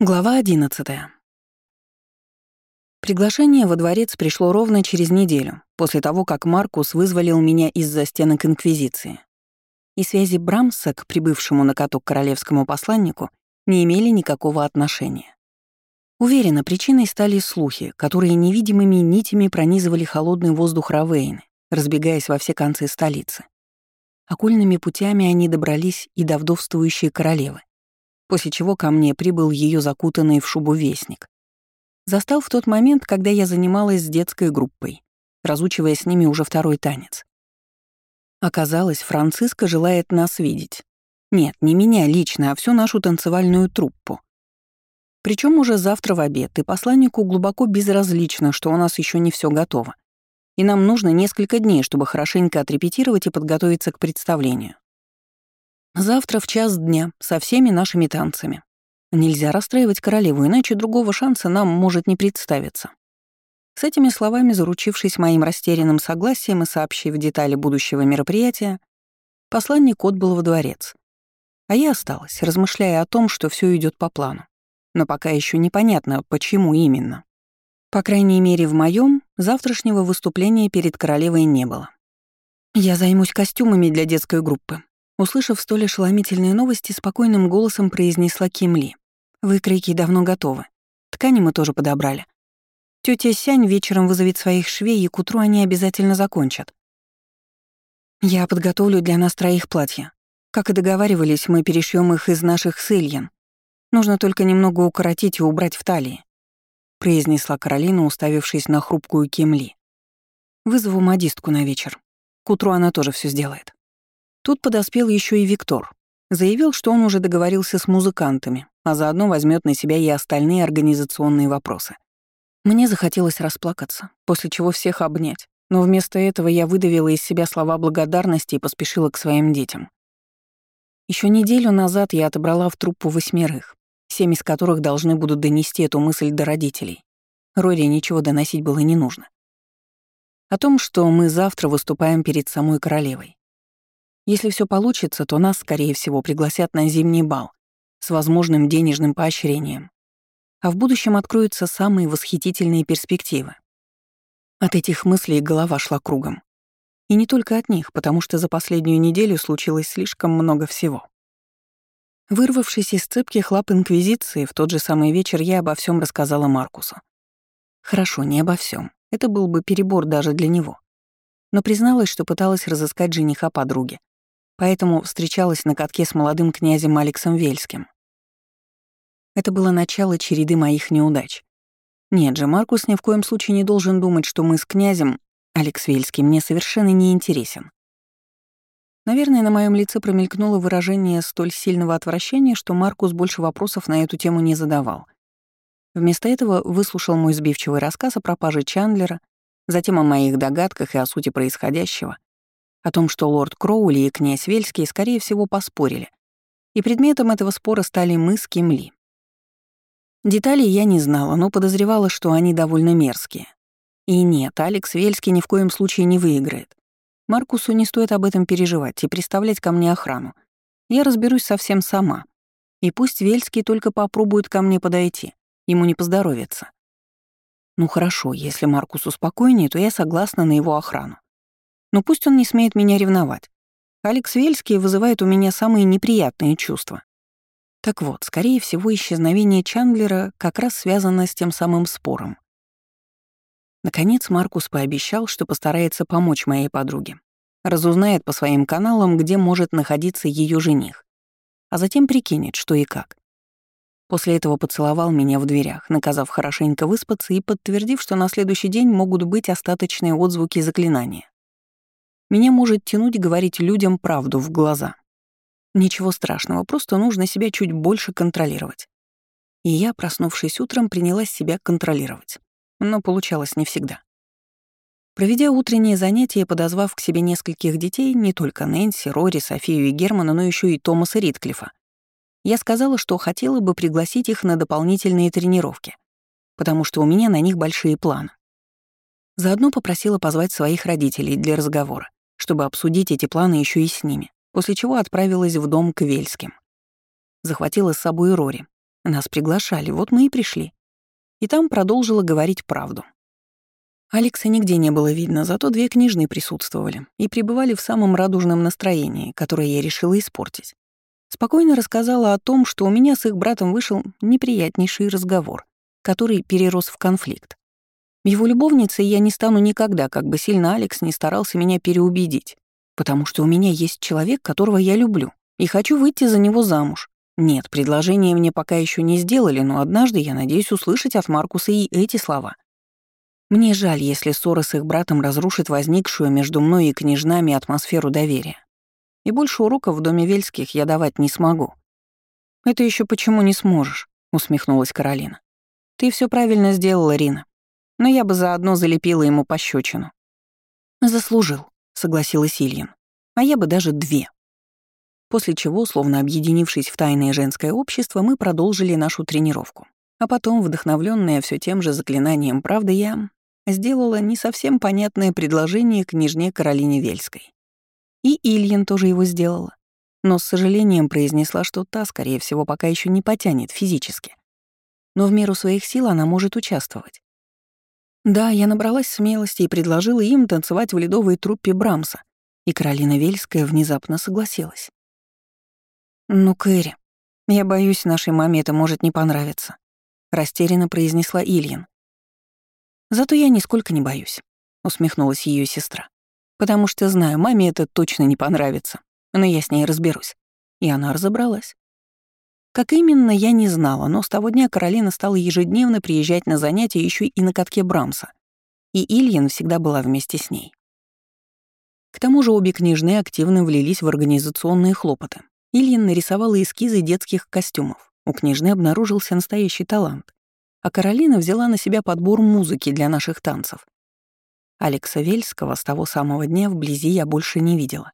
Глава 11. Приглашение во дворец пришло ровно через неделю, после того, как Маркус вызволил меня из-за стенок Инквизиции. И связи Брамса к прибывшему на каток королевскому посланнику не имели никакого отношения. Уверена, причиной стали слухи, которые невидимыми нитями пронизывали холодный воздух Равейны, разбегаясь во все концы столицы. Окольными путями они добрались и до вдовствующей королевы после чего ко мне прибыл ее закутанный в шубу вестник. Застал в тот момент, когда я занималась с детской группой, разучивая с ними уже второй танец. Оказалось, Франциска желает нас видеть. Нет, не меня лично, а всю нашу танцевальную труппу. Причем уже завтра в обед, и посланнику глубоко безразлично, что у нас еще не все готово. И нам нужно несколько дней, чтобы хорошенько отрепетировать и подготовиться к представлению. Завтра в час дня, со всеми нашими танцами. Нельзя расстраивать королеву, иначе другого шанса нам может не представиться. С этими словами, заручившись моим растерянным согласием и сообщив детали будущего мероприятия, посланник отбыл во дворец. А я осталась, размышляя о том, что все идет по плану. Но пока еще непонятно, почему именно. По крайней мере, в моем завтрашнего выступления перед королевой не было. «Я займусь костюмами для детской группы», Услышав столь ошеломительные новости, спокойным голосом произнесла Кимли. «Выкройки давно готовы. Ткани мы тоже подобрали. Тётя Сянь вечером вызовет своих швей, и к утру они обязательно закончат. Я подготовлю для нас троих платья. Как и договаривались, мы перешьем их из наших с Нужно только немного укоротить и убрать в талии», — произнесла Каролина, уставившись на хрупкую Кимли. «Вызову модистку на вечер. К утру она тоже все сделает». Тут подоспел еще и Виктор. Заявил, что он уже договорился с музыкантами, а заодно возьмет на себя и остальные организационные вопросы. Мне захотелось расплакаться, после чего всех обнять, но вместо этого я выдавила из себя слова благодарности и поспешила к своим детям. Еще неделю назад я отобрала в труппу восьмерых, семь из которых должны будут донести эту мысль до родителей. Роре ничего доносить было не нужно. О том, что мы завтра выступаем перед самой королевой. Если все получится, то нас, скорее всего, пригласят на зимний бал с возможным денежным поощрением. А в будущем откроются самые восхитительные перспективы. От этих мыслей голова шла кругом. И не только от них, потому что за последнюю неделю случилось слишком много всего. Вырвавшись из цепких лап Инквизиции, в тот же самый вечер я обо всем рассказала Маркусу. Хорошо, не обо всем. Это был бы перебор даже для него. Но призналась, что пыталась разыскать жениха подруги, поэтому встречалась на катке с молодым князем Алексом Вельским. Это было начало череды моих неудач. Нет же, Маркус ни в коем случае не должен думать, что мы с князем, Алекс Вельский, мне совершенно не интересен. Наверное, на моем лице промелькнуло выражение столь сильного отвращения, что Маркус больше вопросов на эту тему не задавал. Вместо этого выслушал мой сбивчивый рассказ о пропаже Чандлера, затем о моих догадках и о сути происходящего, о том, что лорд Кроули и князь Вельский, скорее всего, поспорили. И предметом этого спора стали мы с Кимли. Деталей я не знала, но подозревала, что они довольно мерзкие. И нет, Алекс Вельский ни в коем случае не выиграет. Маркусу не стоит об этом переживать и представлять ко мне охрану. Я разберусь совсем сама. И пусть Вельский только попробует ко мне подойти. Ему не поздоровится. Ну хорошо, если Маркусу спокойнее, то я согласна на его охрану. Но пусть он не смеет меня ревновать. Алекс Вельский вызывает у меня самые неприятные чувства. Так вот, скорее всего, исчезновение Чандлера как раз связано с тем самым спором. Наконец Маркус пообещал, что постарается помочь моей подруге. Разузнает по своим каналам, где может находиться ее жених. А затем прикинет, что и как. После этого поцеловал меня в дверях, наказав хорошенько выспаться и подтвердив, что на следующий день могут быть остаточные отзвуки заклинания. Меня может тянуть говорить людям правду в глаза. Ничего страшного, просто нужно себя чуть больше контролировать. И я, проснувшись утром, принялась себя контролировать. Но получалось не всегда. Проведя утреннее занятие и подозвав к себе нескольких детей, не только Нэнси, Рори, Софию и Германа, но еще и Томаса Ритклифа, я сказала, что хотела бы пригласить их на дополнительные тренировки, потому что у меня на них большие планы. Заодно попросила позвать своих родителей для разговора чтобы обсудить эти планы еще и с ними, после чего отправилась в дом к Вельским. Захватила с собой Рори. Нас приглашали, вот мы и пришли. И там продолжила говорить правду. Алекса нигде не было видно, зато две книжные присутствовали и пребывали в самом радужном настроении, которое я решила испортить. Спокойно рассказала о том, что у меня с их братом вышел неприятнейший разговор, который перерос в конфликт. Его любовницей я не стану никогда, как бы сильно Алекс не старался меня переубедить, потому что у меня есть человек, которого я люблю, и хочу выйти за него замуж. Нет, предложение мне пока еще не сделали, но однажды я надеюсь услышать от Маркуса и эти слова. Мне жаль, если ссора с их братом разрушит возникшую между мной и княжнами атмосферу доверия. И больше уроков в доме Вельских я давать не смогу. «Это еще почему не сможешь?» — усмехнулась Каролина. «Ты все правильно сделала, Рина. Но я бы заодно залепила ему пощечину». «Заслужил», — согласилась Ильин. «А я бы даже две». После чего, словно объединившись в тайное женское общество, мы продолжили нашу тренировку. А потом, вдохновленная все тем же заклинанием правды, я сделала не совсем понятное предложение княжне Каролине Вельской. И Ильин тоже его сделала. Но с сожалением произнесла, что та, скорее всего, пока еще не потянет физически. Но в меру своих сил она может участвовать. Да, я набралась смелости и предложила им танцевать в ледовой труппе Брамса, и Каролина Вельская внезапно согласилась. «Ну, Кэрри, я боюсь, нашей маме это может не понравиться», — растерянно произнесла Ильин. «Зато я нисколько не боюсь», — усмехнулась ее сестра. Потому что знаю, маме это точно не понравится. Но я с ней разберусь. И она разобралась. Как именно, я не знала, но с того дня Каролина стала ежедневно приезжать на занятия еще и на катке Брамса. И Ильин всегда была вместе с ней. К тому же обе княжны активно влились в организационные хлопоты. Ильин нарисовала эскизы детских костюмов. У княжны обнаружился настоящий талант. А Каролина взяла на себя подбор музыки для наших танцев. Алекса Вельского с того самого дня вблизи я больше не видела.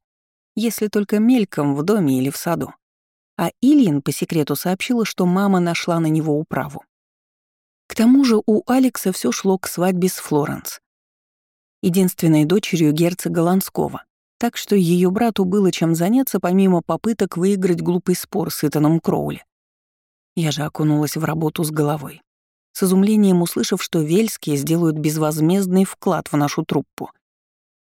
Если только мельком в доме или в саду. А Ильин по секрету сообщила, что мама нашла на него управу. К тому же у Алекса все шло к свадьбе с Флоренс, единственной дочерью герцога Ланского, так что ее брату было чем заняться помимо попыток выиграть глупый спор с Итаном Кроули. Я же окунулась в работу с головой с изумлением услышав, что Вельские сделают безвозмездный вклад в нашу труппу,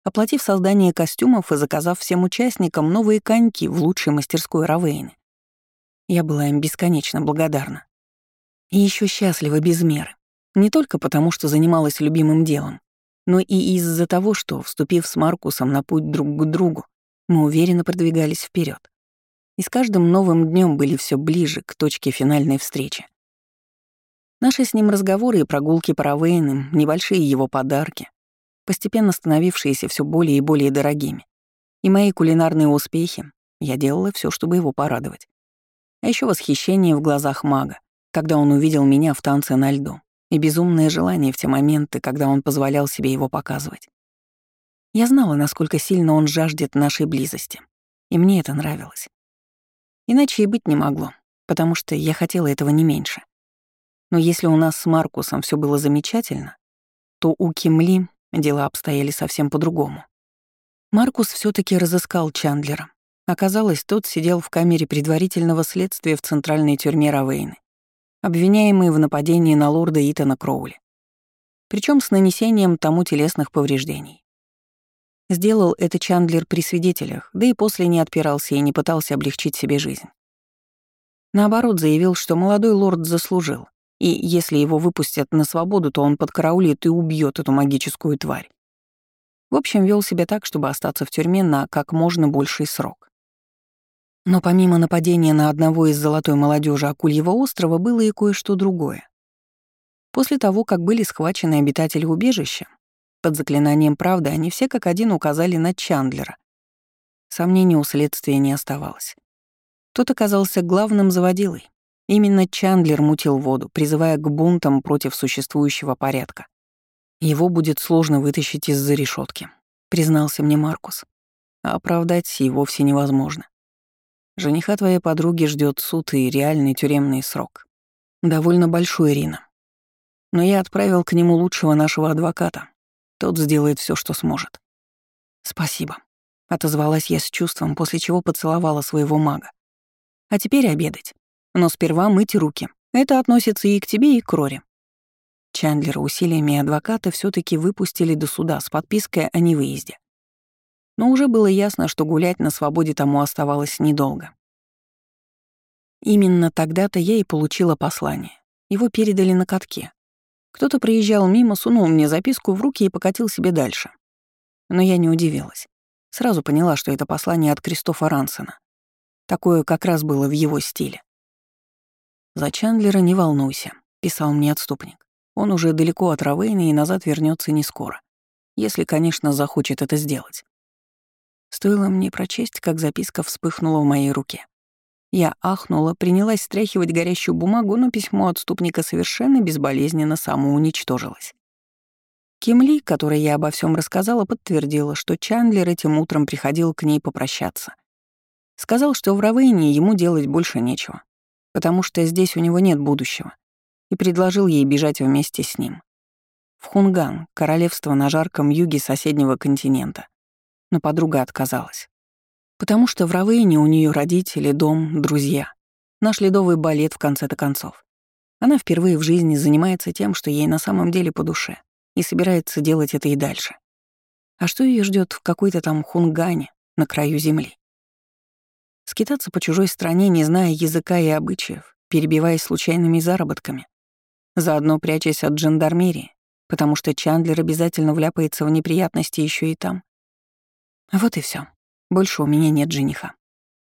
оплатив создание костюмов и заказав всем участникам новые коньки в лучшей мастерской Равейны. Я была им бесконечно благодарна. И еще счастлива без меры. Не только потому, что занималась любимым делом, но и из-за того, что, вступив с Маркусом на путь друг к другу, мы уверенно продвигались вперед. И с каждым новым днем были все ближе к точке финальной встречи. Наши с ним разговоры и прогулки по Равейным, небольшие его подарки, постепенно становившиеся все более и более дорогими. И мои кулинарные успехи, я делала все, чтобы его порадовать. А еще восхищение в глазах мага, когда он увидел меня в танце на льду, и безумное желание в те моменты, когда он позволял себе его показывать. Я знала, насколько сильно он жаждет нашей близости, и мне это нравилось. Иначе и быть не могло, потому что я хотела этого не меньше. Но если у нас с Маркусом все было замечательно, то у Кимли дела обстояли совсем по-другому. Маркус все таки разыскал Чандлера. Оказалось, тот сидел в камере предварительного следствия в центральной тюрьме Равейны, обвиняемый в нападении на лорда Итана Кроули. Причем с нанесением тому телесных повреждений. Сделал это Чандлер при свидетелях, да и после не отпирался и не пытался облегчить себе жизнь. Наоборот, заявил, что молодой лорд заслужил, и если его выпустят на свободу, то он подкараулит и убьет эту магическую тварь. В общем, вел себя так, чтобы остаться в тюрьме на как можно больший срок. Но помимо нападения на одного из золотой молодежи Акульего острова было и кое-что другое. После того, как были схвачены обитатели убежища, под заклинанием правды они все как один указали на Чандлера. Сомнений у следствия не оставалось. Тот оказался главным заводилой, Именно Чандлер мутил воду, призывая к бунтам против существующего порядка. Его будет сложно вытащить из-за решетки, признался мне Маркус. А оправдать и вовсе невозможно. Жениха твоей подруги ждет суд и реальный тюремный срок. Довольно большой, Ирина. Но я отправил к нему лучшего нашего адвоката. Тот сделает все, что сможет. Спасибо. Отозвалась я с чувством, после чего поцеловала своего мага. А теперь обедать. Но сперва мыть руки. Это относится и к тебе, и к Рори. Чандлера усилиями адвоката все таки выпустили до суда с подпиской о невыезде. Но уже было ясно, что гулять на свободе тому оставалось недолго. Именно тогда-то я и получила послание. Его передали на катке. Кто-то проезжал мимо, сунул мне записку в руки и покатил себе дальше. Но я не удивилась. Сразу поняла, что это послание от Кристофа Рансена. Такое как раз было в его стиле. «За Чандлера не волнуйся», — писал мне отступник. Он уже далеко от Равейна и назад вернется не скоро. Если, конечно, захочет это сделать. Стоило мне прочесть, как записка вспыхнула в моей руке. Я ахнула, принялась стряхивать горящую бумагу, но письмо отступника совершенно безболезненно самоуничтожилось. Кимли, которой я обо всем рассказала, подтвердила, что Чандлер этим утром приходил к ней попрощаться. Сказал, что в Равейне ему делать больше нечего, потому что здесь у него нет будущего, и предложил ей бежать вместе с ним. В Хунган, королевство на жарком юге соседнего континента. Но подруга отказалась. Потому что в Равейне у нее родители, дом, друзья. Наш ледовый балет в конце-то концов. Она впервые в жизни занимается тем, что ей на самом деле по душе, и собирается делать это и дальше. А что ее ждет в какой-то там хунгане на краю земли? Скитаться по чужой стране, не зная языка и обычаев, перебиваясь случайными заработками, заодно прячась от жандармерии, потому что Чандлер обязательно вляпается в неприятности еще и там. Вот и все. Больше у меня нет жениха,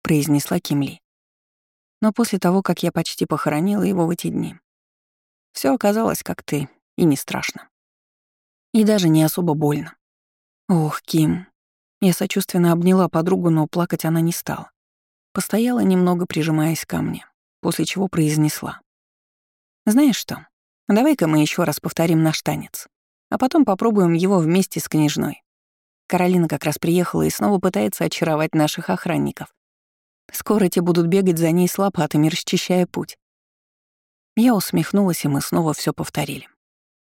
произнесла Кимли. Но после того, как я почти похоронила его в эти дни, все оказалось как ты, и не страшно. И даже не особо больно. Ох, Ким. Я сочувственно обняла подругу, но плакать она не стала. Постояла немного, прижимаясь ко мне, после чего произнесла. «Знаешь что, Давай-ка мы еще раз повторим наш танец, а потом попробуем его вместе с княжной. Каролина как раз приехала и снова пытается очаровать наших охранников. Скоро те будут бегать за ней с лопатами, расчищая путь. Я усмехнулась, и мы снова все повторили.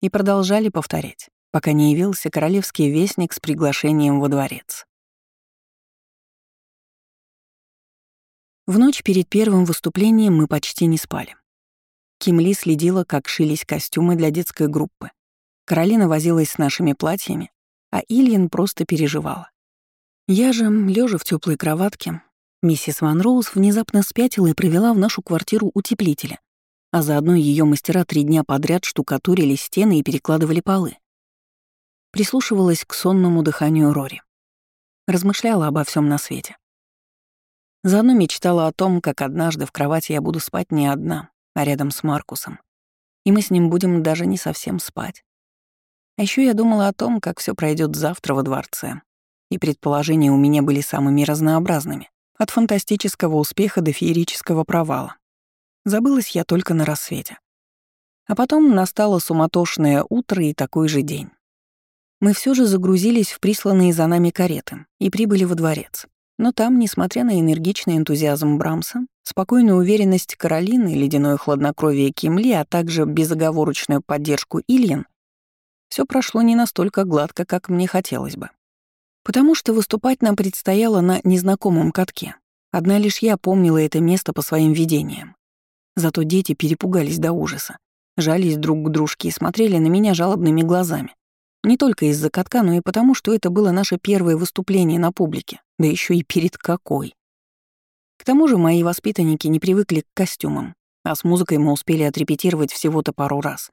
И продолжали повторять, пока не явился королевский вестник с приглашением во дворец. В ночь перед первым выступлением мы почти не спали. Кимли следила, как шились костюмы для детской группы. Каролина возилась с нашими платьями, а Ильин просто переживала. Я же, лежа в теплой кроватке, миссис Ван Роуз внезапно спятила и провела в нашу квартиру утеплителя, а заодно ее мастера три дня подряд штукатурили стены и перекладывали полы. Прислушивалась к сонному дыханию Рори. Размышляла обо всем на свете. Заодно мечтала о том, как однажды в кровати я буду спать не одна, а рядом с Маркусом. И мы с ним будем даже не совсем спать. А еще я думала о том, как все пройдет завтра во дворце. И предположения у меня были самыми разнообразными. От фантастического успеха до феерического провала. Забылась я только на рассвете. А потом настало суматошное утро и такой же день. Мы все же загрузились в присланные за нами кареты и прибыли во дворец. Но там, несмотря на энергичный энтузиазм Брамса, спокойную уверенность Каролины, ледяное хладнокровие Кимли, а также безоговорочную поддержку Ильин, все прошло не настолько гладко, как мне хотелось бы. Потому что выступать нам предстояло на незнакомом катке. Одна лишь я помнила это место по своим видениям. Зато дети перепугались до ужаса, жались друг к дружке и смотрели на меня жалобными глазами. Не только из-за катка, но и потому, что это было наше первое выступление на публике, да еще и перед какой. К тому же мои воспитанники не привыкли к костюмам, а с музыкой мы успели отрепетировать всего-то пару раз.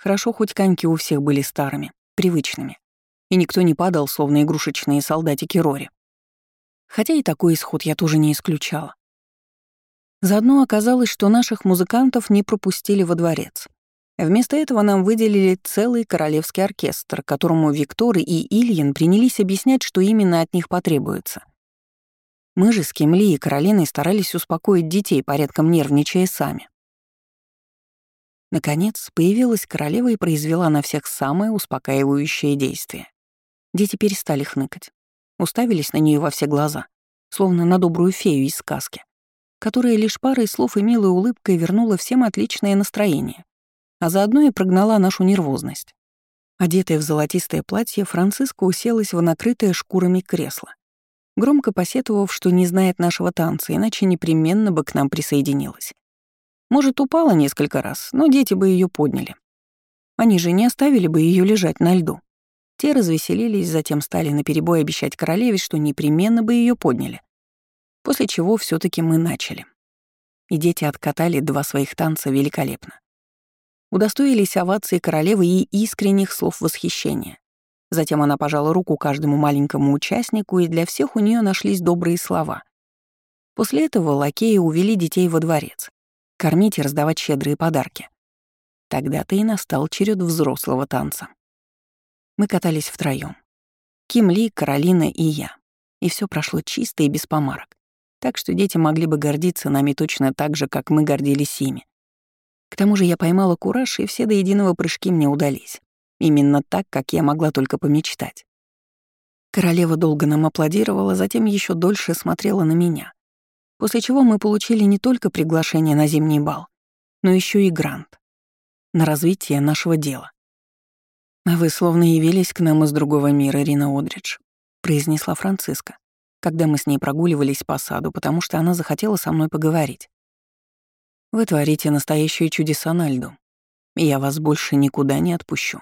Хорошо, хоть коньки у всех были старыми, привычными, и никто не падал, словно игрушечные солдатики Рори. Хотя и такой исход я тоже не исключала. Заодно оказалось, что наших музыкантов не пропустили во дворец. Вместо этого нам выделили целый королевский оркестр, которому Виктор и Ильин принялись объяснять, что именно от них потребуется. Мы же с Кемли и Каролиной старались успокоить детей, порядком нервничая сами. Наконец, появилась королева и произвела на всех самое успокаивающее действие. Дети перестали хныкать, уставились на нее во все глаза, словно на добрую фею из сказки, которая лишь парой слов и милой улыбкой вернула всем отличное настроение а заодно и прогнала нашу нервозность. Одетая в золотистое платье, Франциска уселась в накрытое шкурами кресло, громко посетовав, что не знает нашего танца, иначе непременно бы к нам присоединилась. Может, упала несколько раз, но дети бы ее подняли. Они же не оставили бы ее лежать на льду. Те развеселились, затем стали наперебой обещать королеве, что непременно бы ее подняли. После чего все таки мы начали. И дети откатали два своих танца великолепно. Удостоились овации королевы и искренних слов восхищения. Затем она пожала руку каждому маленькому участнику, и для всех у нее нашлись добрые слова. После этого лакеи увели детей во дворец. Кормить и раздавать щедрые подарки. Тогда-то и настал черед взрослого танца. Мы катались втроём. Ким Ли, Каролина и я. И все прошло чисто и без помарок. Так что дети могли бы гордиться нами точно так же, как мы гордились ими. К тому же я поймала кураж, и все до единого прыжки мне удались. Именно так, как я могла только помечтать. Королева долго нам аплодировала, затем еще дольше смотрела на меня. После чего мы получили не только приглашение на зимний бал, но еще и грант на развитие нашего дела. «А вы словно явились к нам из другого мира, Рина Одридж», — произнесла Франциска, когда мы с ней прогуливались по саду, потому что она захотела со мной поговорить. «Вы творите настоящие чудеса на льду, и я вас больше никуда не отпущу.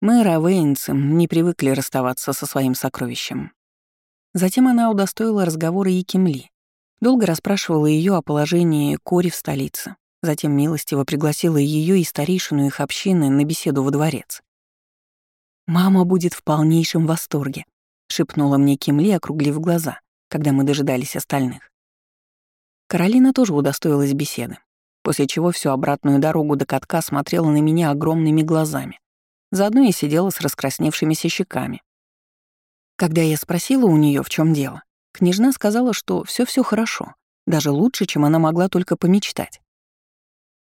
Мы, равейнцы, не привыкли расставаться со своим сокровищем». Затем она удостоила разговора и Кимли, долго расспрашивала ее о положении Кори в столице, Затем милостиво пригласила ее и старейшину их общины на беседу во дворец. «Мама будет в полнейшем восторге», — шепнула мне Кимли, округлив глаза, когда мы дожидались остальных. Каролина тоже удостоилась беседы, после чего всю обратную дорогу до катка смотрела на меня огромными глазами. Заодно я сидела с раскрасневшимися щеками. Когда я спросила у нее, в чем дело, княжна сказала, что все все хорошо, даже лучше, чем она могла только помечтать.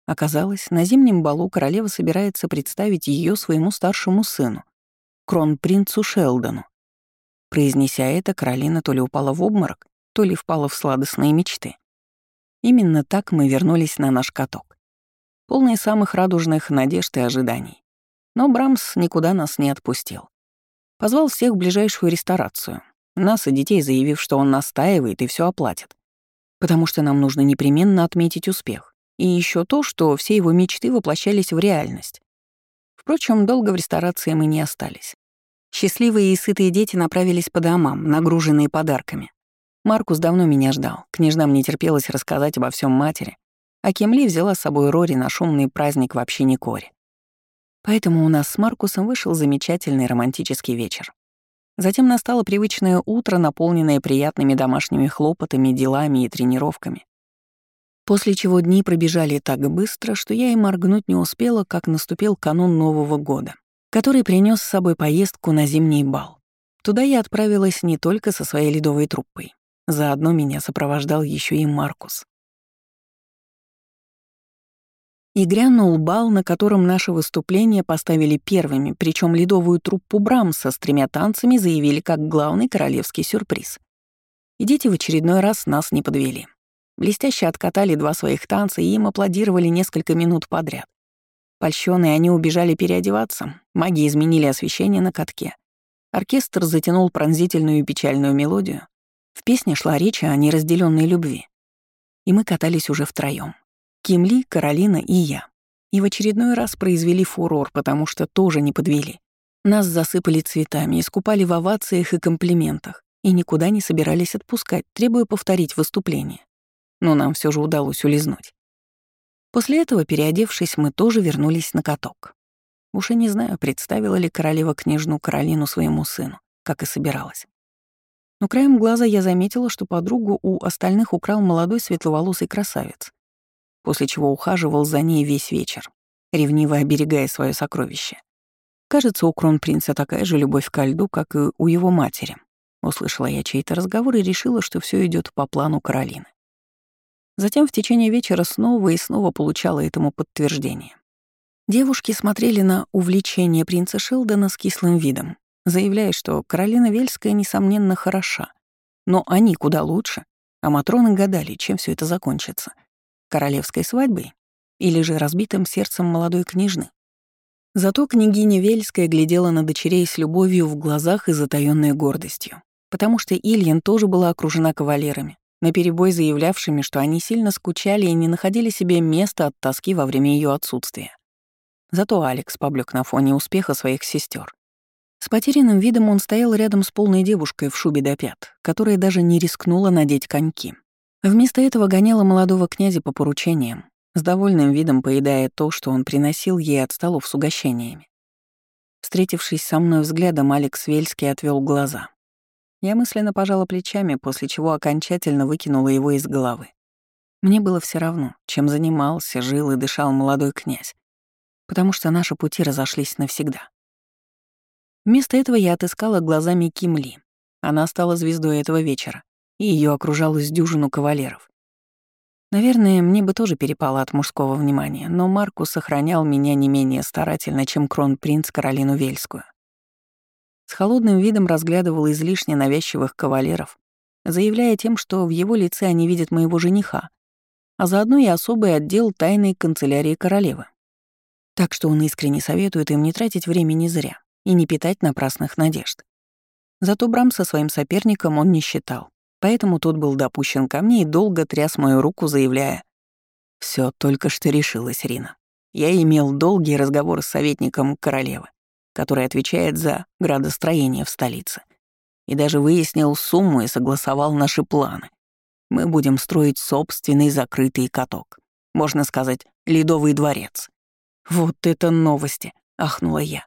Оказалось, на зимнем балу королева собирается представить ее своему старшему сыну, кронпринцу Шелдону. Произнеся это, Каролина то ли упала в обморок, то ли впала в сладостные мечты. Именно так мы вернулись на наш каток. Полные самых радужных надежд и ожиданий. Но Брамс никуда нас не отпустил. Позвал всех в ближайшую ресторацию. Нас и детей, заявив, что он настаивает и все оплатит. Потому что нам нужно непременно отметить успех. И еще то, что все его мечты воплощались в реальность. Впрочем, долго в ресторации мы не остались. Счастливые и сытые дети направились по домам, нагруженные подарками. Маркус давно меня ждал, княжнам не терпелось рассказать обо всем матери, а Кемли взяла с собой Рори на шумный праздник в общине Кори. Поэтому у нас с Маркусом вышел замечательный романтический вечер. Затем настало привычное утро, наполненное приятными домашними хлопотами, делами и тренировками. После чего дни пробежали так быстро, что я и моргнуть не успела, как наступил канун Нового года, который принес с собой поездку на зимний бал. Туда я отправилась не только со своей ледовой труппой. Заодно меня сопровождал еще и Маркус. И грянул бал, на котором наше выступление поставили первыми, причем ледовую труппу Брамса с тремя танцами заявили как главный королевский сюрприз. И дети в очередной раз нас не подвели. Блестяще откатали два своих танца и им аплодировали несколько минут подряд. Польщённые они убежали переодеваться, маги изменили освещение на катке. Оркестр затянул пронзительную и печальную мелодию. В песне шла речь о неразделенной любви. И мы катались уже втроём. Кимли, Каролина и я. И в очередной раз произвели фурор, потому что тоже не подвели. Нас засыпали цветами, искупали в овациях и комплиментах, и никуда не собирались отпускать, требуя повторить выступление но нам все же удалось улизнуть. После этого, переодевшись, мы тоже вернулись на каток. Уж и не знаю, представила ли королева княжну Каролину своему сыну, как и собиралась. Но краем глаза я заметила, что подругу у остальных украл молодой светловолосый красавец, после чего ухаживал за ней весь вечер, ревниво оберегая свое сокровище. Кажется, у кронпринца такая же любовь ко льду, как и у его матери. Услышала я чей-то разговор и решила, что все идет по плану Каролины. Затем в течение вечера снова и снова получала этому подтверждение. Девушки смотрели на увлечение принца Шелдона с кислым видом, заявляя, что Каролина Вельская, несомненно, хороша. Но они куда лучше, а Матроны гадали, чем все это закончится. Королевской свадьбой или же разбитым сердцем молодой княжны. Зато княгиня Вельская глядела на дочерей с любовью в глазах и затаённой гордостью, потому что Ильин тоже была окружена кавалерами, наперебой заявлявшими, что они сильно скучали и не находили себе места от тоски во время ее отсутствия. Зато Алекс поблек на фоне успеха своих сестер. С потерянным видом он стоял рядом с полной девушкой в шубе до пят, которая даже не рискнула надеть коньки. Вместо этого гоняла молодого князя по поручениям, с довольным видом поедая то, что он приносил ей от столов с угощениями. Встретившись со мной взглядом, Алекс Вельский отвел глаза. Я мысленно пожала плечами, после чего окончательно выкинула его из головы. Мне было все равно, чем занимался, жил и дышал молодой князь, потому что наши пути разошлись навсегда. Вместо этого я отыскала глазами Ким Ли. Она стала звездой этого вечера, и ее окружалось дюжину кавалеров. Наверное, мне бы тоже перепало от мужского внимания, но Маркус сохранял меня не менее старательно, чем кронпринц Каролину Вельскую. С холодным видом разглядывал излишне навязчивых кавалеров, заявляя тем, что в его лице они видят моего жениха, а заодно и особый отдел тайной канцелярии королевы. Так что он искренне советует им не тратить времени зря и не питать напрасных надежд. Зато Брам со своим соперником он не считал, поэтому тот был допущен ко мне и долго тряс мою руку, заявляя «Всё только что решилось, Рина. Я имел долгий разговор с советником королевы который отвечает за градостроение в столице. И даже выяснил сумму и согласовал наши планы. Мы будем строить собственный закрытый каток. Можно сказать, ледовый дворец. Вот это новости, ахнула я.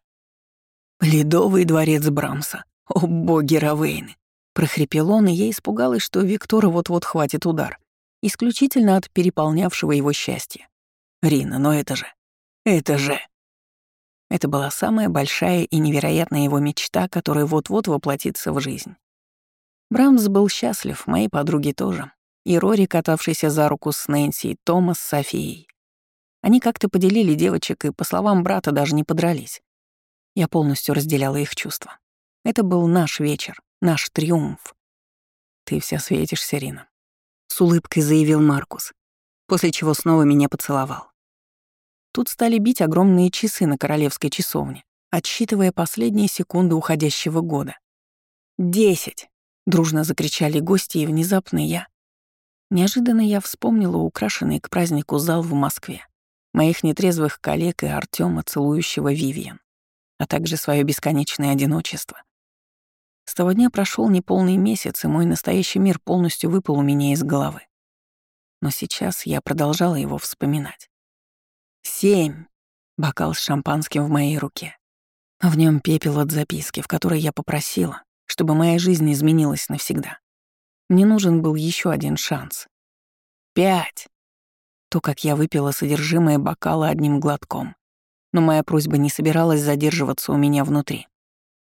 Ледовый дворец Брамса. О, боги Равейны. Прохрипел он, и я испугалась, что Виктора вот-вот хватит удар. Исключительно от переполнявшего его счастья. Рина, но это же... Это же... Это была самая большая и невероятная его мечта, которая вот-вот воплотится в жизнь. Брамс был счастлив, мои подруги тоже. И Рори, катавшийся за руку с Нэнси, и Томас с Софией. Они как-то поделили девочек и, по словам брата, даже не подрались. Я полностью разделяла их чувства. Это был наш вечер, наш триумф. «Ты вся светишься, Рина», — с улыбкой заявил Маркус, после чего снова меня поцеловал. Тут стали бить огромные часы на королевской часовне, отсчитывая последние секунды уходящего года. «Десять!» — дружно закричали гости, и внезапно я... Неожиданно я вспомнила украшенный к празднику зал в Москве, моих нетрезвых коллег и Артема, целующего Вивиан, а также свое бесконечное одиночество. С того дня прошел неполный месяц, и мой настоящий мир полностью выпал у меня из головы. Но сейчас я продолжала его вспоминать. Семь. Бокал с шампанским в моей руке. В нем пепел от записки, в которой я попросила, чтобы моя жизнь изменилась навсегда. Мне нужен был еще один шанс. Пять. То, как я выпила содержимое бокала одним глотком. Но моя просьба не собиралась задерживаться у меня внутри.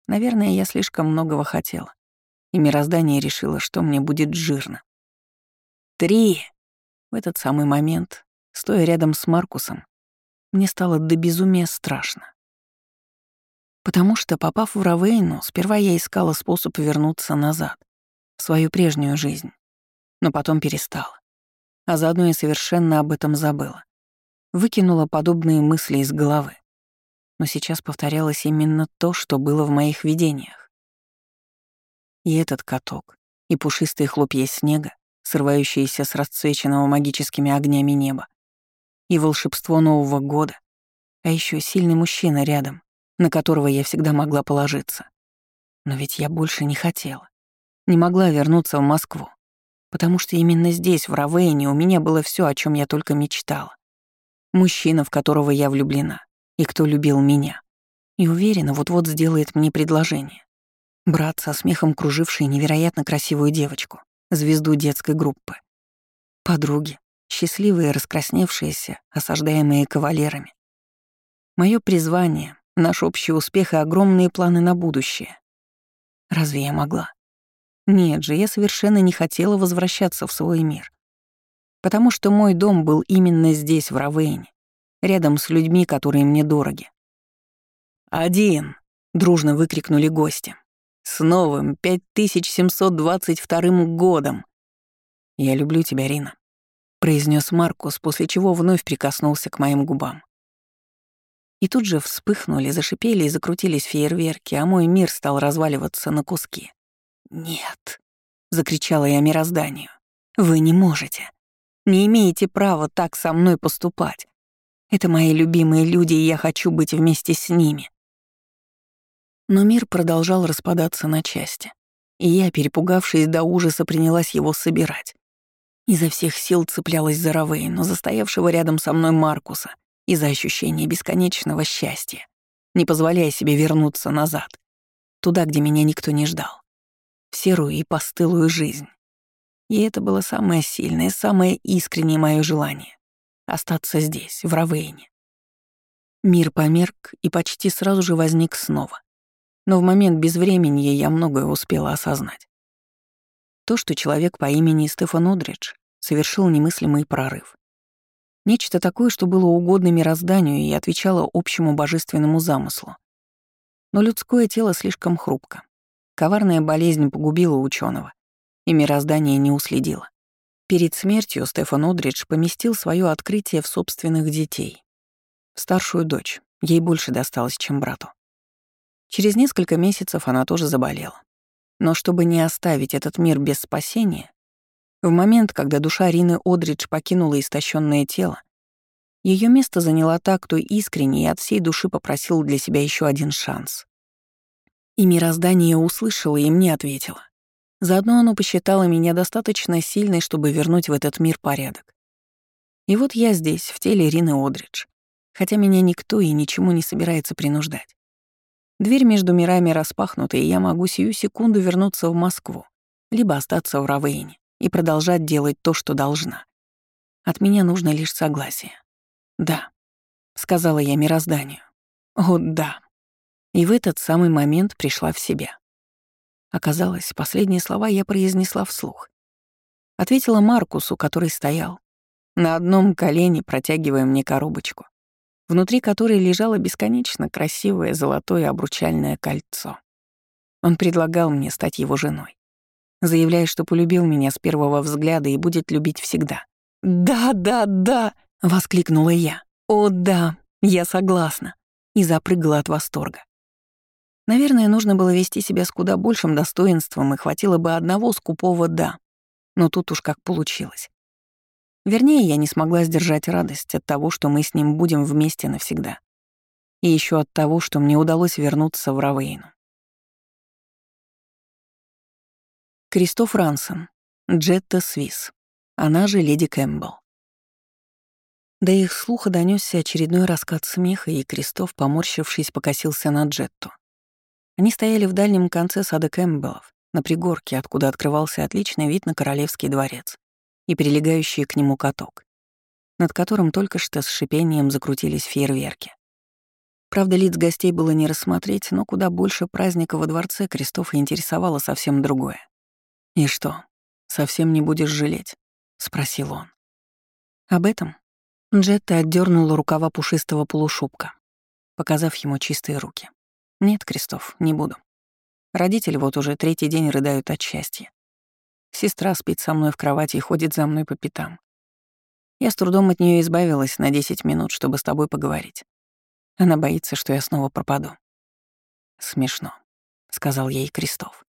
Наверное, я слишком многого хотела. И мироздание решило, что мне будет жирно. Три. В этот самый момент, стоя рядом с Маркусом, мне стало до безумия страшно. Потому что, попав в Равейну, сперва я искала способ вернуться назад, в свою прежнюю жизнь, но потом перестала. А заодно я совершенно об этом забыла. Выкинула подобные мысли из головы. Но сейчас повторялось именно то, что было в моих видениях. И этот каток, и пушистые хлопья снега, срывающиеся с расцвеченного магическими огнями неба, и волшебство Нового года, а еще сильный мужчина рядом, на которого я всегда могла положиться. Но ведь я больше не хотела. Не могла вернуться в Москву, потому что именно здесь, в Равейне, у меня было все, о чем я только мечтала. Мужчина, в которого я влюблена, и кто любил меня. И уверена, вот-вот сделает мне предложение. Брат со смехом круживший невероятно красивую девочку, звезду детской группы. Подруги, счастливые, раскрасневшиеся, осаждаемые кавалерами. Мое призвание, наш общий успех и огромные планы на будущее. Разве я могла? Нет же, я совершенно не хотела возвращаться в свой мир. Потому что мой дом был именно здесь, в Равейне, рядом с людьми, которые мне дороги. «Один!» — дружно выкрикнули гости. «С новым 5722 годом!» «Я люблю тебя, Рина», произнес Маркус, после чего вновь прикоснулся к моим губам. И тут же вспыхнули, зашипели и закрутились фейерверки, а мой мир стал разваливаться на куски. «Нет!» — закричала я мирозданию. Вы не можете. Не имеете права так со мной поступать. Это мои любимые люди, и я хочу быть вместе с ними. Но мир продолжал распадаться на части, и я, перепугавшись до ужаса, принялась его собирать. Изо всех сил цеплялась за но застоявшего рядом со мной Маркуса, из-за ощущения бесконечного счастья, не позволяя себе вернуться назад, туда, где меня никто не ждал, в серую и постылую жизнь. И это было самое сильное, самое искреннее мое желание — остаться здесь, в Равейне. Мир померк и почти сразу же возник снова. Но в момент безвременья я многое успела осознать. То, что человек по имени Стефан Одридж совершил немыслимый прорыв. Нечто такое, что было угодно мирозданию и отвечало общему божественному замыслу. Но людское тело слишком хрупко. Коварная болезнь погубила ученого, и мироздание не уследило. Перед смертью Стефан Одридж поместил свое открытие в собственных детей. В старшую дочь, ей больше досталось, чем брату. Через несколько месяцев она тоже заболела. Но чтобы не оставить этот мир без спасения, в момент, когда душа Рины Одридж покинула истощенное тело, ее место заняла та, кто искренне и от всей души попросил для себя еще один шанс. И мироздание услышало и мне ответило. Заодно оно посчитало меня достаточно сильной, чтобы вернуть в этот мир порядок. И вот я здесь, в теле Рины Одридж, хотя меня никто и ничему не собирается принуждать. Дверь между мирами распахнута, и я могу сию секунду вернуться в Москву, либо остаться в Равейне и продолжать делать то, что должна. От меня нужно лишь согласие. «Да», — сказала я мирозданию. «О, да». И в этот самый момент пришла в себя. Оказалось, последние слова я произнесла вслух. Ответила Маркусу, который стоял, на одном колене протягивая мне коробочку внутри которой лежало бесконечно красивое золотое обручальное кольцо. Он предлагал мне стать его женой, заявляя, что полюбил меня с первого взгляда и будет любить всегда. «Да, да, да!» — воскликнула я. «О, да, я согласна!» и запрыгала от восторга. Наверное, нужно было вести себя с куда большим достоинством и хватило бы одного скупого «да». Но тут уж как получилось. Вернее, я не смогла сдержать радость от того, что мы с ним будем вместе навсегда. И еще от того, что мне удалось вернуться в Равейну. Кристоф Рансен, Джетта Свис, она же Леди Кэмпбелл. До их слуха донесся очередной раскат смеха, и Кристоф, поморщившись, покосился на Джетту. Они стояли в дальнем конце сада Кэмпбеллов, на пригорке, откуда открывался отличный вид на королевский дворец и прилегающий к нему каток, над которым только что с шипением закрутились фейерверки. Правда, лиц гостей было не рассмотреть, но куда больше праздника во дворце Кристофа интересовало совсем другое. «И что, совсем не будешь жалеть?» — спросил он. Об этом Джетта отдернула рукава пушистого полушубка, показав ему чистые руки. «Нет, Кристоф, не буду. Родители вот уже третий день рыдают от счастья. Сестра спит со мной в кровати и ходит за мной по пятам. Я с трудом от нее избавилась на 10 минут, чтобы с тобой поговорить. Она боится, что я снова пропаду. Смешно, сказал ей Крестов.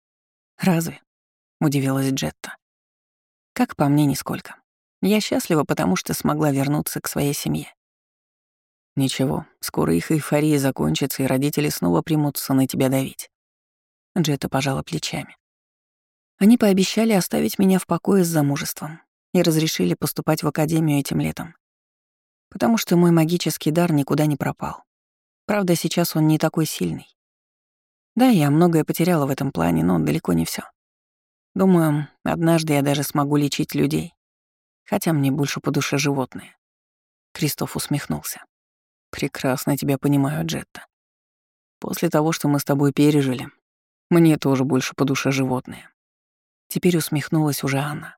Разве? удивилась Джетта. Как по мне, нисколько. Я счастлива, потому что смогла вернуться к своей семье. Ничего, скоро их эйфория закончится, и родители снова примутся на тебя давить. Джетта пожала плечами. Они пообещали оставить меня в покое с замужеством и разрешили поступать в академию этим летом. Потому что мой магический дар никуда не пропал. Правда, сейчас он не такой сильный. Да, я многое потеряла в этом плане, но далеко не все. Думаю, однажды я даже смогу лечить людей, хотя мне больше по душе животные. Кристоф усмехнулся. «Прекрасно тебя понимаю, Джетта. После того, что мы с тобой пережили, мне тоже больше по душе животные. Теперь усмехнулась уже она.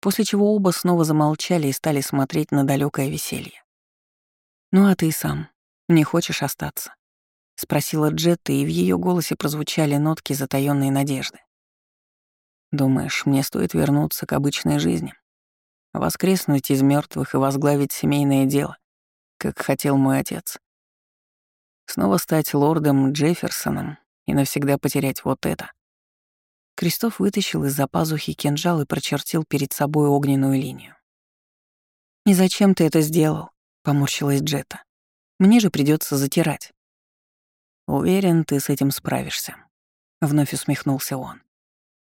После чего оба снова замолчали и стали смотреть на далекое веселье. «Ну а ты сам не хочешь остаться?» — спросила Джетта, и в ее голосе прозвучали нотки затаённой надежды. «Думаешь, мне стоит вернуться к обычной жизни? Воскреснуть из мертвых и возглавить семейное дело, как хотел мой отец? Снова стать лордом Джефферсоном и навсегда потерять вот это?» Кристоф вытащил из-за пазухи кинжал и прочертил перед собой огненную линию. «И зачем ты это сделал?» — поморщилась Джета. «Мне же придется затирать». «Уверен, ты с этим справишься», — вновь усмехнулся он.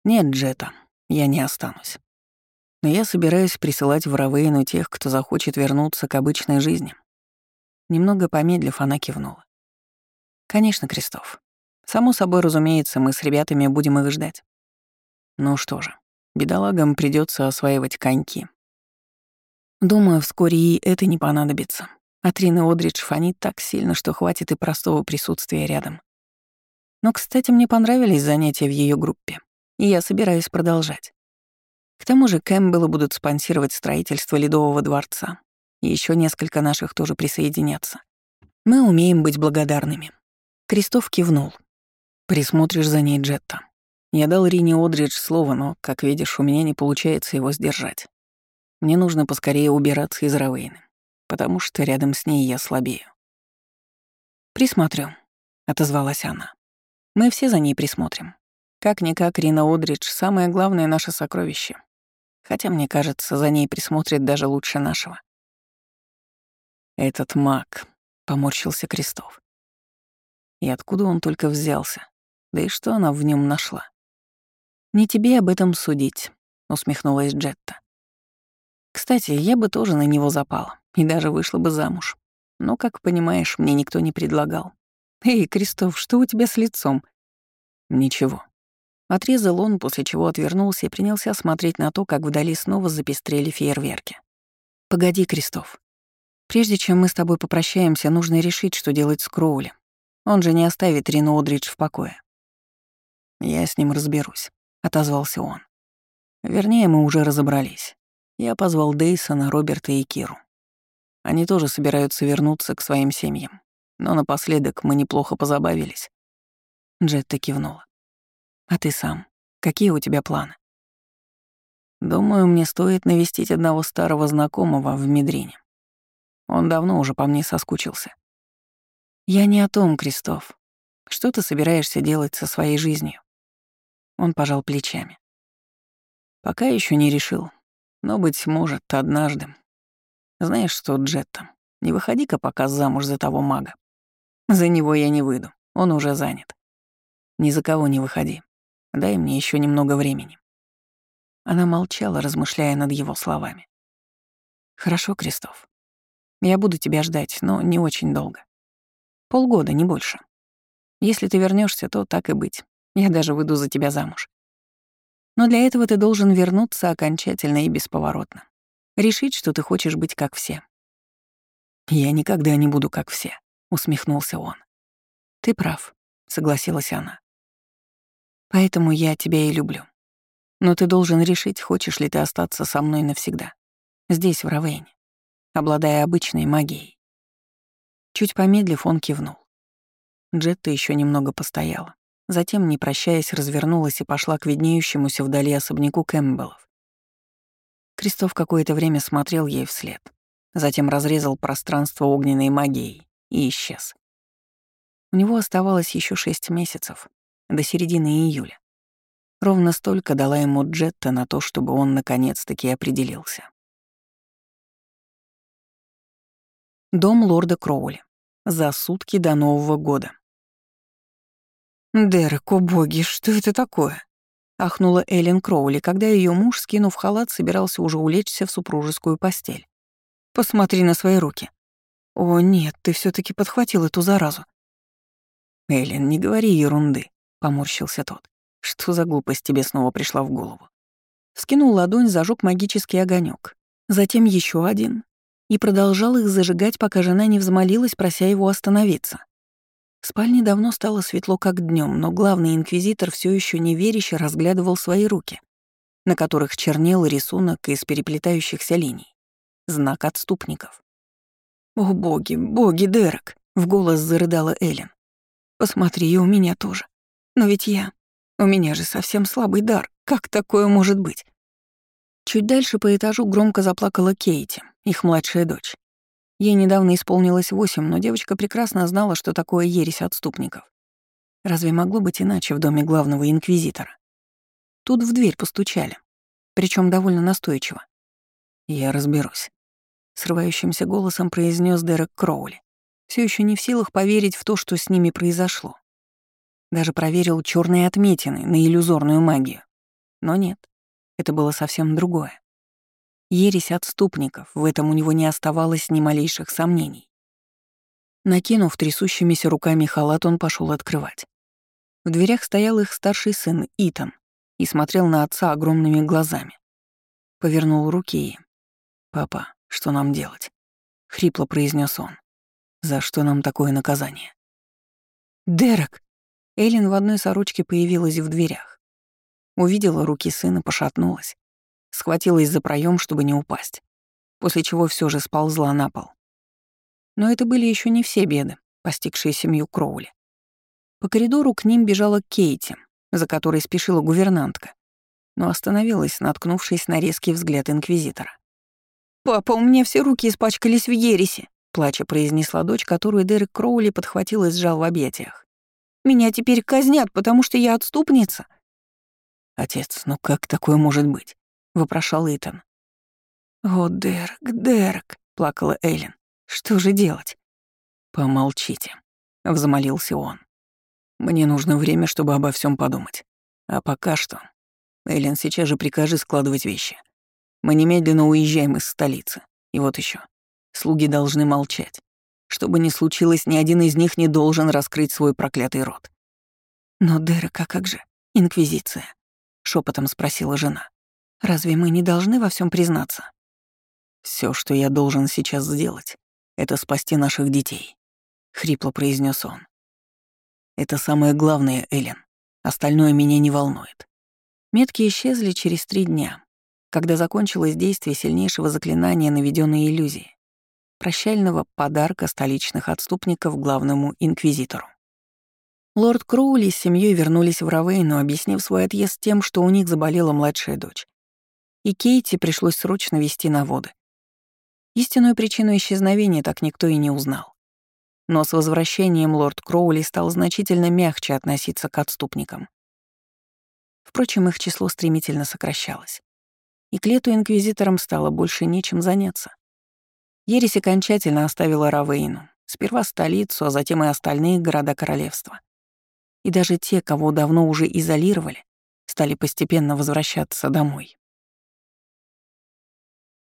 «Нет, Джета, я не останусь. Но я собираюсь присылать в Равейну тех, кто захочет вернуться к обычной жизни». Немного помедлив, она кивнула. «Конечно, Кристоф. Само собой, разумеется, мы с ребятами будем их ждать. Ну что же, бедолагам придется осваивать коньки. Думаю, вскоре ей это не понадобится. А Трина Одридж фонит так сильно, что хватит и простого присутствия рядом. Но, кстати, мне понравились занятия в ее группе, и я собираюсь продолжать. К тому же Кэмпбеллы будут спонсировать строительство Ледового дворца, еще несколько наших тоже присоединятся. Мы умеем быть благодарными. Крестов кивнул. Присмотришь за ней, Джетта. Я дал Рине Одридж слово, но, как видишь, у меня не получается его сдержать. Мне нужно поскорее убираться из Равейны, потому что рядом с ней я слабею. «Присмотрю», — отозвалась она. «Мы все за ней присмотрим. Как-никак Рина Одридж — самое главное наше сокровище. Хотя, мне кажется, за ней присмотрит даже лучше нашего». «Этот маг», — поморщился Крестов. И откуда он только взялся? Да и что она в нем нашла? «Не тебе об этом судить», — усмехнулась Джетта. «Кстати, я бы тоже на него запала и даже вышла бы замуж. Но, как понимаешь, мне никто не предлагал. Эй, Кристоф, что у тебя с лицом?» «Ничего». Отрезал он, после чего отвернулся и принялся смотреть на то, как вдали снова запестрели фейерверки. «Погоди, Кристоф. Прежде чем мы с тобой попрощаемся, нужно решить, что делать с Кроули. Он же не оставит Рину Одридж в покое». «Я с ним разберусь» отозвался он. Вернее, мы уже разобрались. Я позвал Дейсона, Роберта и Киру. Они тоже собираются вернуться к своим семьям. Но напоследок мы неплохо позабавились. Джетта кивнула. «А ты сам? Какие у тебя планы?» «Думаю, мне стоит навестить одного старого знакомого в Медрине. Он давно уже по мне соскучился». «Я не о том, Кристоф. Что ты собираешься делать со своей жизнью?» Он пожал плечами. Пока еще не решил, но, быть может, однажды. Знаешь что, Джетта, не выходи-ка пока замуж за того мага. За него я не выйду, он уже занят. Ни за кого не выходи. Дай мне еще немного времени. Она молчала, размышляя над его словами. «Хорошо, Крестов. Я буду тебя ждать, но не очень долго. Полгода, не больше. Если ты вернешься, то так и быть. Я даже выйду за тебя замуж. Но для этого ты должен вернуться окончательно и бесповоротно. Решить, что ты хочешь быть как все. «Я никогда не буду как все», — усмехнулся он. «Ты прав», — согласилась она. «Поэтому я тебя и люблю. Но ты должен решить, хочешь ли ты остаться со мной навсегда. Здесь, в Равейне, обладая обычной магией». Чуть помедлив, он кивнул. Джетта еще немного постояла, Затем, не прощаясь, развернулась и пошла к виднеющемуся вдали особняку Кэмпбеллов. Крестов какое-то время смотрел ей вслед, затем разрезал пространство огненной магией и исчез. У него оставалось еще шесть месяцев, до середины июля. Ровно столько дала ему Джетта на то, чтобы он наконец-таки определился. Дом лорда Кроули. За сутки до Нового года. «Дерек, о боги, что это такое?» — ахнула Эллен Кроули, когда ее муж, скинув халат, собирался уже улечься в супружескую постель. «Посмотри на свои руки». «О, нет, ты все таки подхватил эту заразу». «Эллен, не говори ерунды», — поморщился тот. «Что за глупость тебе снова пришла в голову?» Скинул ладонь, зажег магический огонек, затем еще один, и продолжал их зажигать, пока жена не взмолилась, прося его остановиться. В спальне давно стало светло, как днем, но главный инквизитор все еще неверяще разглядывал свои руки, на которых чернел рисунок из переплетающихся линий. Знак отступников. «О, боги, боги, Дерек!» — в голос зарыдала Эллен. «Посмотри, и у меня тоже. Но ведь я... У меня же совсем слабый дар. Как такое может быть?» Чуть дальше по этажу громко заплакала Кейти, их младшая дочь. Ей недавно исполнилось восемь, но девочка прекрасно знала, что такое ересь отступников. Разве могло быть иначе в доме главного инквизитора? Тут в дверь постучали, причем довольно настойчиво. «Я разберусь», — срывающимся голосом произнес Дерек Кроули, все еще не в силах поверить в то, что с ними произошло. Даже проверил черные отметины на иллюзорную магию. Но нет, это было совсем другое. Ересь отступников, в этом у него не оставалось ни малейших сомнений. Накинув трясущимися руками халат, он пошел открывать. В дверях стоял их старший сын, Итан, и смотрел на отца огромными глазами. Повернул руки и... «Папа, что нам делать?» — хрипло произнес он. «За что нам такое наказание?» «Дерек!» Эллен в одной сорочке появилась в дверях. Увидела руки сына, пошатнулась. Схватилась за проем, чтобы не упасть. После чего все же сползла на пол. Но это были еще не все беды, постигшие семью Кроули. По коридору к ним бежала Кейти, за которой спешила гувернантка, но остановилась, наткнувшись на резкий взгляд инквизитора. «Папа, у меня все руки испачкались в ересе», — плача произнесла дочь, которую Дерек Кроули подхватил и сжал в объятиях. «Меня теперь казнят, потому что я отступница». «Отец, ну как такое может быть?» — вопрошал Итан. «О, Дерек, Дерек», — плакала Эллен. «Что же делать?» «Помолчите», — взмолился он. Мне нужно время, чтобы обо всем подумать. А пока что... Эллен, сейчас же прикажи складывать вещи. Мы немедленно уезжаем из столицы. И вот еще. Слуги должны молчать. Что бы ни случилось, ни один из них не должен раскрыть свой проклятый рот. «Но, Дерек, а как же? Инквизиция?» — шепотом спросила жена. «Разве мы не должны во всем признаться?» Все, что я должен сейчас сделать, это спасти наших детей», — хрипло произнес он. Это самое главное, Эллен. Остальное меня не волнует. Метки исчезли через три дня, когда закончилось действие сильнейшего заклинания наведенной иллюзии, прощального подарка столичных отступников главному инквизитору. Лорд Кроули с семьей вернулись в Равейну, объяснив свой отъезд тем, что у них заболела младшая дочь. И Кейти пришлось срочно вести на воды. Истинную причину исчезновения так никто и не узнал. Но с возвращением лорд Кроули стал значительно мягче относиться к отступникам. Впрочем, их число стремительно сокращалось. И к лету инквизиторам стало больше нечем заняться. Ересь окончательно оставила Равейну, сперва столицу, а затем и остальные города королевства. И даже те, кого давно уже изолировали, стали постепенно возвращаться домой.